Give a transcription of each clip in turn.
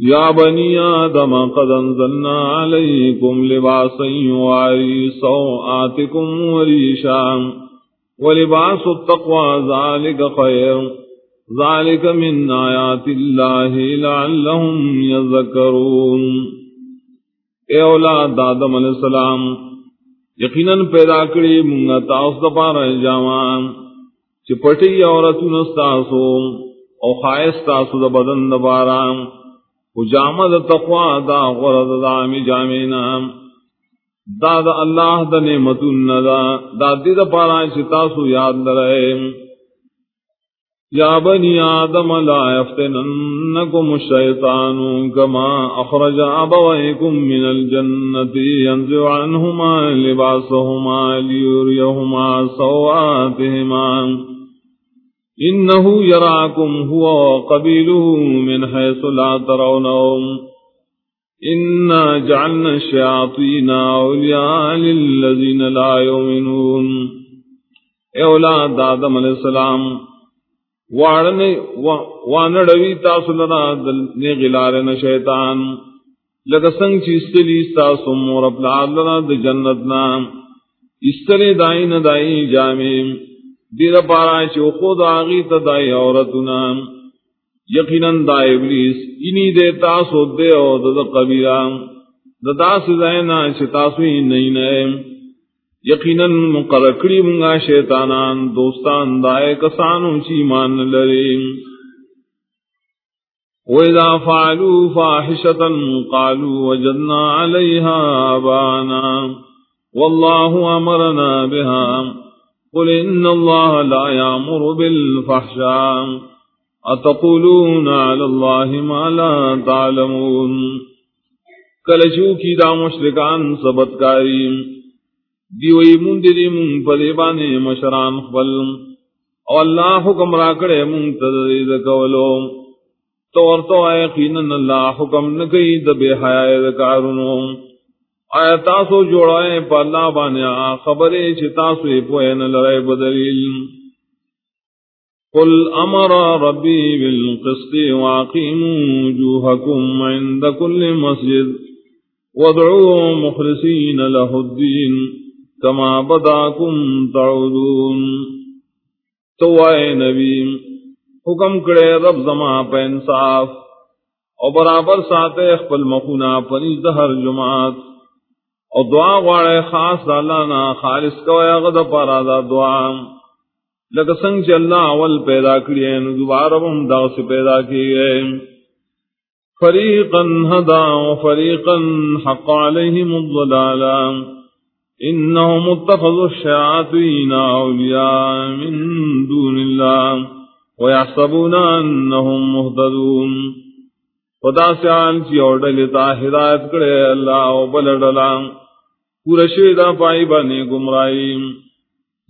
يا بني آدم، قد انزلنا عليكم لباسا يواري سوآتكم وريشا، ولباس التقوى ذلك خير. ذلك من آيات الله لعلهم يذكرون. اے اولاد آدم علیہ السلام، یقیناً پیدا کری منگا تاس دپارا جامان چپٹی عورتون استاسو او خائص تاسو دا بدن دبارام جامد تقوا دا غرد دا می جامینا دا دا اللہ دا نعمتن دا. دا دی دا پارا چتاسو یاد لرے یا بنی آدم لا یفتننکم الشیطان کما اخرج ابوائکم من الجنت ینزع عنہما لباسہما لیوریہما سواتہما. انه يراكم هو وقبيله من حيث لا ترونهم. انا جعلنا الشياطين اولياء للذين لا يؤمنون. اے اولاد آدم علیہ السلام وانڑوی تاسو لنا دلنی غلارن شیطان. لگا سنگ چی استلی استاسو مور اپلا لنا د جنتنا استلی دائن دائن جامیم. دیر پارا چو خود آغی تدائی عورتنا یقیناً دا ابلیس انہی دے تاسو دے او دا دا قبیرہ دا تاس دائنا چھ تاسوی نئی نئے. یقیناً مقرکڑی منگا شیطانان، دوستان، دائے کسانو چی مان لرے. وَإِذَا فَعَلُوا فَاحِشَةً قَالُوا وَجَدْنَا عَلَيْهَا آبَانَا. وَاللَّهُ أَمَرَنَا بِهَا. قل إن الله لا يأمر بالفحشاء. أتقولون على الله ما لا تعلمون. کلچو کی دا مشرکان سبت کاری دیوئی مندری من پدیبانے مشران خبل او اللہ حکم راکڑے من تدرید کولو. تو ورطو آئے قینن اللہ حکم نکی دبی حیاء دکارنو آیا تاسو جوڑائے پا اللہ بانیا خبرے چھ تاسو پوین لرائے بدلیل۔ قل امر ربی بالقسط واقیموا جوہکم عند کل مسجد وادعوا مخلصین له الدین کما بداکم تعودون۔ تو آئے نبی، حکم کرے رب زما پا انصاف اور برابر ساتے اخبر مخونا پنیز دہر جماعت۔ او دعا غواړی خاص اللہ نا خالص کوئی غد پارا دا دعا۔ لکه څنګه چې الله اول پیدا کړی نو دوباره هم دا څه پیدا کیږي فریقا هدا وفریقا حق عليهم الضلالا۔ انهم اتخذوا الشياطين اولياء من دون الله ويحسبون انهم مهتدون خدا سے آن چی اور ڈلتا ہدایت کرے، اللہ او بلڈلام پورا شوی دا پائی بانے گمرائی.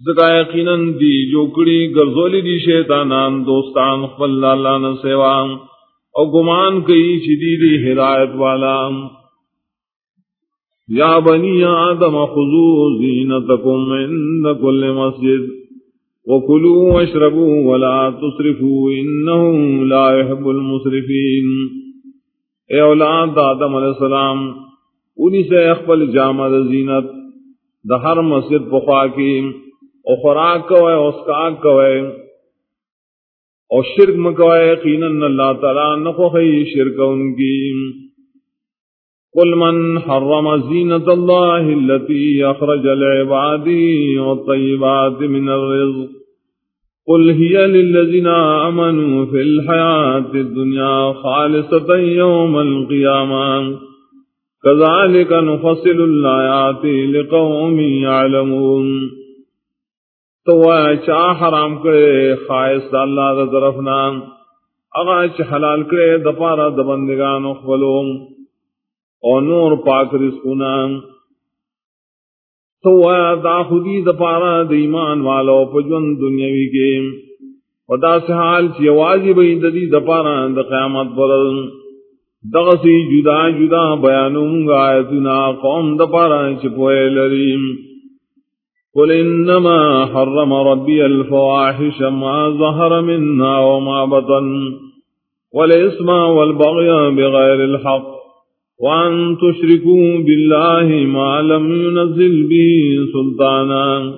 زکا یقیناً دی جو کڑی گرزولی دی شیطانان دوستان خفل اللہ نسیوا او گمان کئی چی دی دی ہدایت والا یا بنی آدم خضو زینتکم عند کل مسجد. وکلوا واشربوا ولا تصرفوا انہو لا يحب المصرفین اے اولاد آدم علیہ السلام انہی سے اخبل جامع زینت، دا ہر مسجد پخوا کی، او خوراک کوئے، او اسکاک کوئے، او شرک مکوئے، یقیناً اللہ تعالیٰ نخوخی شرک ان کی۔ قل من حرم زینت اللہ اللتی اخرج العبادی والطیبات من الرزق، قل هي للذين آمنوا في الحياة الدنيا خالصة يوم القيامة كذلك نفصل الآيات لقوم يعلمون. تو چا حرام کرے خائص دا اللہ دا طرفنا. اغا چ حلال کرے دپارا دبندگان اخبلوم او نور پاک رسکونا تو دا خودی دپارا دا ایمان والو پجون دنیاوی کے. ودا سے حال چی واجب دی دپارا دا قیامت پرد دغسی جدا جدا بیانوں گا آیتنا قوم دپارا چپوئے لریم۔ قل انما حرم ربی الفواحش ما ظهر منها وما بطن۔ والاسم والبغي بغير الحق۔ وأن تشركوا بالله ما لم ينزل به سلطانا۔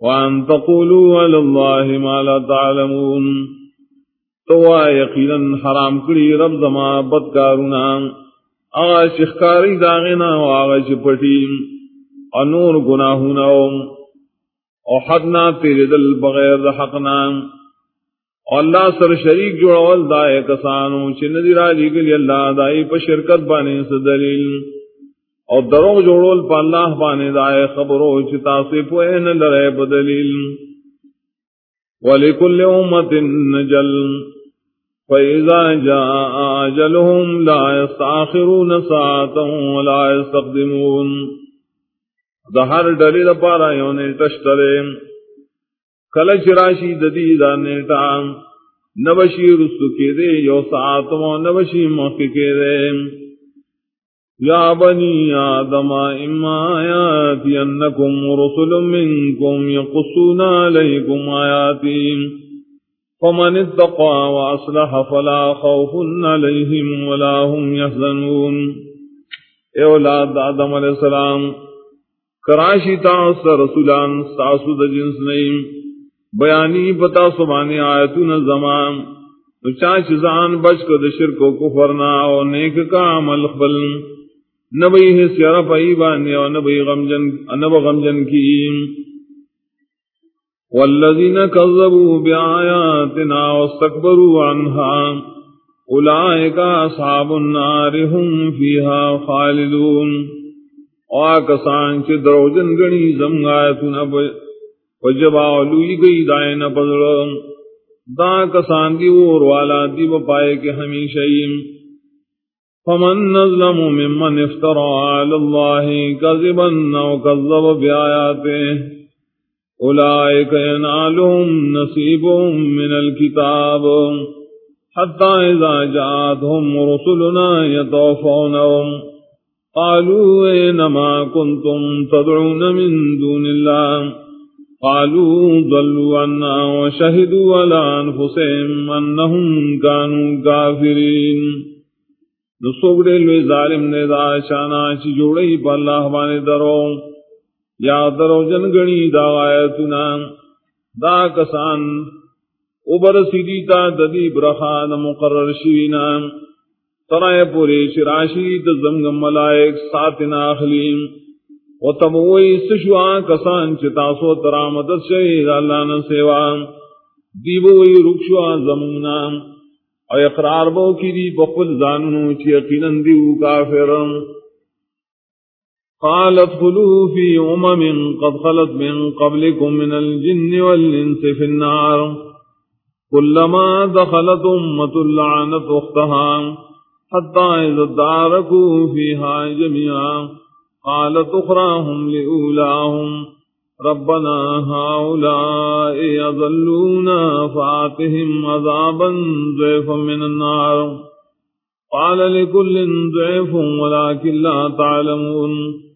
وأن تقولوا على الله ما لا تعلمون۔ تو یقینا حرام کری رب زما بدکارنا آغا شخکاری داغنا و آغا چپٹی. انور گناہنا او حدنا تیرے دل بغیر حقنا. اللہ سر شریک جوڑول دائے کسانو چی ندی راجی گلی اللہ دائی پا شرکت بانے سے دلیل. اور دروغ جوڑول پا اللہ بانے دائے خبرو چی تاسی پوئے نلرے بدلیل. وَلِكُلِّ أُمَّةٍ نَجَلْ. فَإِذَا جَاءَ أَجَلُهُمْ لَا يَسْتَأْخِرُونَ سَاعَةً وَلَا يَسْتَقْدِمُونَ دہر ڈلی دا پارا یونے تشترے کلچ راشی ددی دا نیٹا۔ نبشی رسو کے دے یو ساتمو نبشی موقع کے دے۔ یا بنی آدم اما آیاتی انکم رسل منکم یقصون علیکم آیاتی۔ فمن اتقا واصلح فلا خوف علیہم ولا هم یحزنون اے اولاد آدم علیہ السلام، کراشی تاس رسولان ساسو دا جنس نیم بیانی پتا سبانی آیتون زمان تو چاچ زان بچ کو دشر کو کفرنا او نیک کا عمل خبل نبی ہے سیارہ بانی او نبی غمجن نب غمجن کی والذین کذبوا بآیاتنا واستکبروا عنها اولئک اصحاب النار هم فیها خالدون۔ او کسان چې دروژن غنی زم آیتون وجبا لوئی گئی دائن پدڑ دا کسان دی اور والا دی پائے کے ہمیشہ فمن نظلم ممن افترى على الله كذبا او كذب بآياته اولئك ينالهم نصيب من الكتاب حتى اذا جاءتهم رسلنا يتوفونهم قالوا اينما كنتم تدعون من دون الله قالوا ضلوا عنا وشهدوا على انفسهم انهم كانوا كافرين نسوگڑے لوی ظالم نے دا شانا چی جوڑی پا اللہ بانے درو یا درو جنگنی دا آیتنا، دا کسان، اوبر سیدی تا ددی برخان مقرر شوینا، ترائے پوری شراشی دا زمگم ملائک ساتنا اخلیم و تبوئی سشوا کسان چتا سو ترامت شہید اللہ ن سیوا دیبوئی رکشوا زمونا، او اقرار بو کی دی بقل زاننو چی یقینا دیو کافر قالت خلو فی امم قد خلت من قبلكم من الجن والانس في النار. كلما دخلت امة لعنت اختها حتى اذا داركوا فيها جميعا. قالت اخراهم لأولاهم. ربنا هؤلاء يظلونا فاتهم عذابا ضعفا من النار. قال لكل ضعف ولكن لا تعلمون.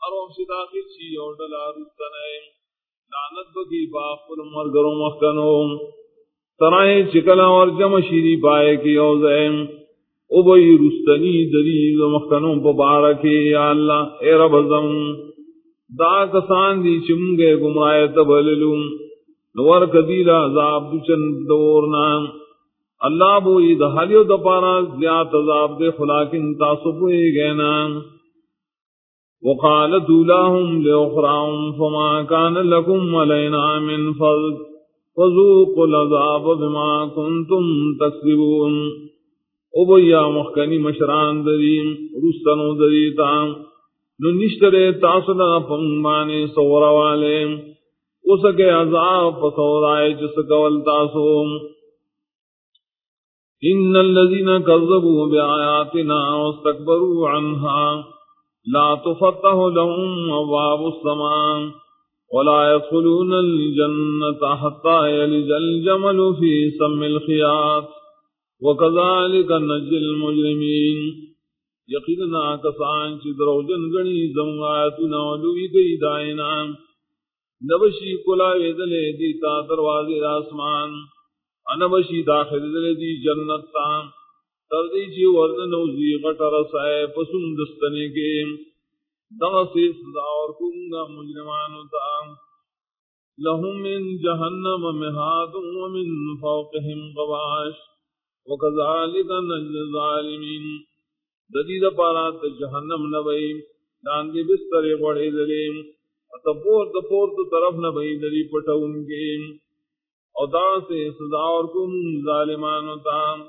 ارو صداقی چی اور ڈلا رستنائیں لعنت بگی مرگرو مخکنو چکلا اور جمع شیری پائے کی اوزائم او بئی رستنی دلیل مخکنو یا اللہ، اے رب دا کسان دی چمگے گمرائے تبللو نور کدیل عذاب دچن اللہ بو بوئی دہالیو دپارا زیاد عذاب دے خلاکن تاسبوئی گینا۔ وقالت لهم لأخراهم فما كان لكم علينا من فضل۔ فذوقوا العذاب بما كنتم تكسبون ابیا مخکنی مشران دریم رستنو دریتا نو نشترے تاسنا پنگمانی سورا والے۔ اسکے عذاب پسورائے جس قول تاسو۔ ان الذين كذبوا بآياتنا واستكبروا عنها لا تفتح لهم أبواب السماء ولا يدخلون الجنة حتى يلج الجمل في سم الخياط وكذلك نجي المجرمين یقینا کسان چی دروجن زمغاتنا ولوی گئی دائنا نبشی کلاوی دلے دیتا دروازی آسمان انبشی داخل دلے دی جنت تا تردی چی ورد نوزی غٹر سائے پسن دستنے کے. دغسی صدا اور کنگا مجرمانو تا. لهم من جهنم مهاد ومن فوقهم غواش. وكذلك نجزي الظالمين ددید پارات جہنم نبئی. داندی بستر بڑے دلیم تپور تپور تو طرف نبئی دلی پٹون کے. اور دا سے سزا اور کم ظالمان تام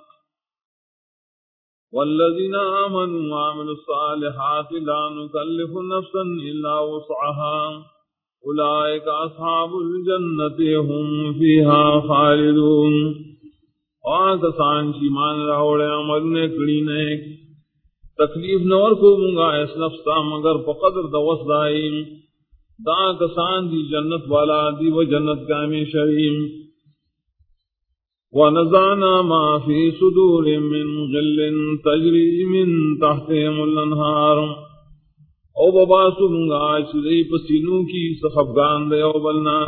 والذین آمنوا وعملوا الصالحات لا نكلف نفسا الا وسعها اولئک اصحاب الجنة هم فيها خالدون۔ اور کسان چی مان راوڑے عمل نے کڑی نیک تکلیف نور کو منگا اس نفس تا مگر پقدر دوس دائیم دا کسان دی جنت والا دی و جنت کا میں شریم ونزعنا ما في صدور من غل تجري من تحتهم الانهار او بباسو منگا چلی پسینوں کی سخفگان دے او بلنا.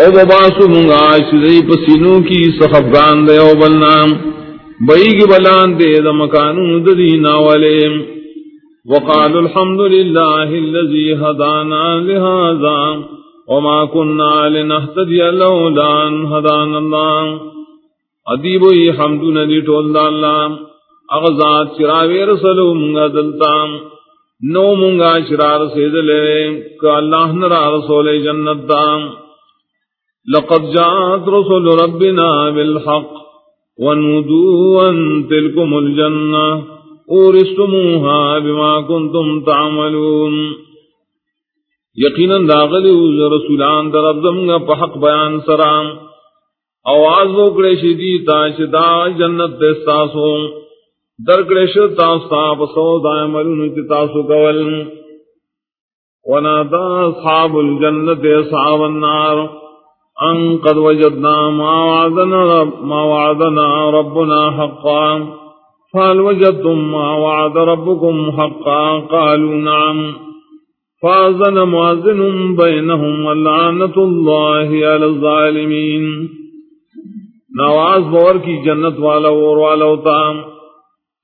او بباسو منگا چلی پسینوں کی سخفگان دے او بلنا. بئی گی بلان دے دا مکانو ددینا والے. وقال الحمد لله الذي هدانا لهذا وما كنا لنهتدي لولا ان هدانا الله. ادیب وی حمد ندی ٹول دا اللہ اغزاد چراوی رسلو منگا دلتا. نو منگا چرار سیدلے کہ اللہ نرا رسول جنت دا. لقد جاءت رسول ربنا بالحق. ونودوا أن تلكم الجنة. أورستموها بما كنتم تعملون. یقینا داغلی رسولان در ابزم پا حق بیان سرام. آواز وکڑے شدی تا شدا جنت دستاسو درکڑے شد تاستا پسو دائملون تتاسو کول. ونادا اصحاب الجنت اصحاب النار. ان قد وجدنا ما وعدنا رب ما وعدنا ربنا حقا. فهل وجدتم ما وعد ربكم حقا؟ قالوا نعم. فازن مؤذن بينهم ولعنة الله على الظالمين نواز بور کی جنت والا اور والا ہوتا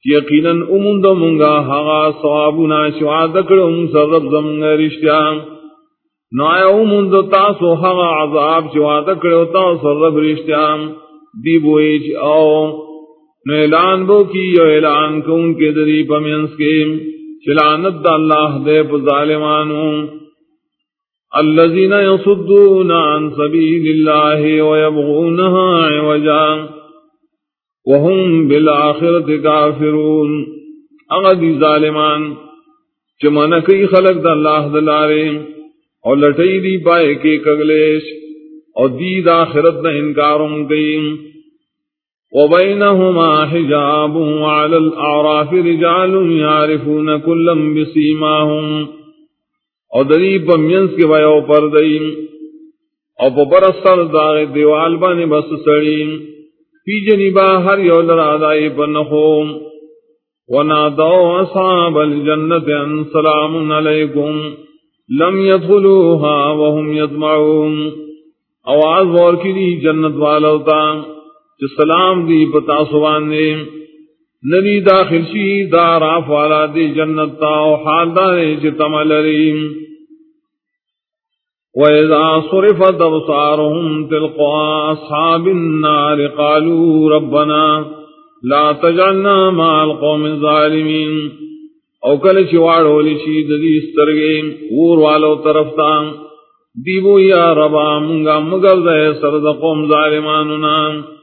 یقینا امند منگا ہا ثوابنا شوا دکڑم سرب زمنگ رشتہ نایو مند تاسو هغه عذاب چې وعده کړو تاسو رب رښتیا دی بوئی چې او نو اعلان بو کی یو اعلان کوم کې دری پمنس کې چلانت الله دې په ظالمانو الذين يصدون عن سبيل الله ويبغونها عوجا وهم بالآخرة كافرون اغدی ظالمان چمنہ کئی خلق دا اللہ دلارے اور لٹئی دی پائے کے کگلیش اور دید آخرت نہ انکاروں گئی وبينهما حجاب وعلى الأعراف رجال يعرفون كلا بسيماهم. او دری پمینس کے ویو پر دئی او پا برستر داغ دیوال بانی بس سڑی پی جنبا ہر یو لرادائی پنخوم ونادو اصحاب الجنت ان سلام علیکم. لم يدخلوها وهم يطمعون آواز اور کی دی جنت والا جو سلام دی پتا سوان نے ندی داخل شی داراف والا دی جنت تا او حال دارے جتم لریم۔ وَإِذَا صُرِفَتْ أَبْصَارُهُمْ تِلْقَاءَ أَصْحَابِ النَّارِ قَالُوا رَبَّنَا لَا تَجْعَلْنَا مَعَ الْقَوْمِ الظَّالِمِينَ۔ او کل چواڑ ہولی شی ددی سترگے، اور والو طرف تا۔ دیبو یا ربا، منگا مگر دے سرد قوم ظالمانو نام